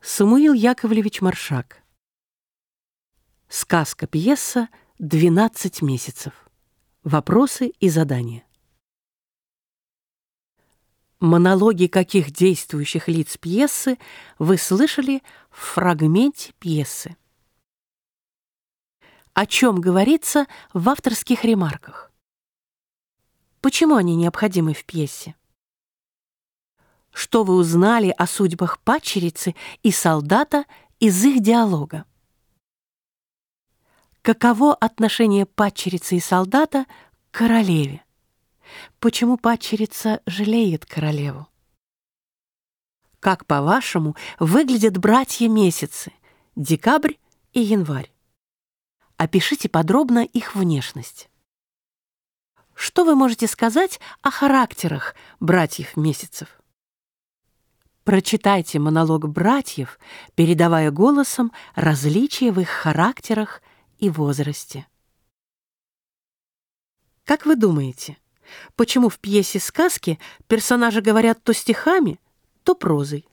Самуил Яковлевич Маршак. Сказка-пьеса «12 месяцев». Вопросы и задания. Монологи каких действующих лиц пьесы вы слышали в фрагменте пьесы? О чем говорится в авторских ремарках? Почему они необходимы в пьесе? Что вы узнали о судьбах падчерицы и солдата из их диалога? Каково отношение падчерицы и солдата к королеве? Почему падчерица жалеет королеву? Как, по-вашему, выглядят братья месяцы, декабрь и январь? Опишите подробно их внешность. Что вы можете сказать о характерах братьев месяцев? Прочитайте монолог братьев, передавая голосом различия в их характерах и возрасте. Как вы думаете, почему в пьесе сказки персонажи говорят то стихами, то прозой?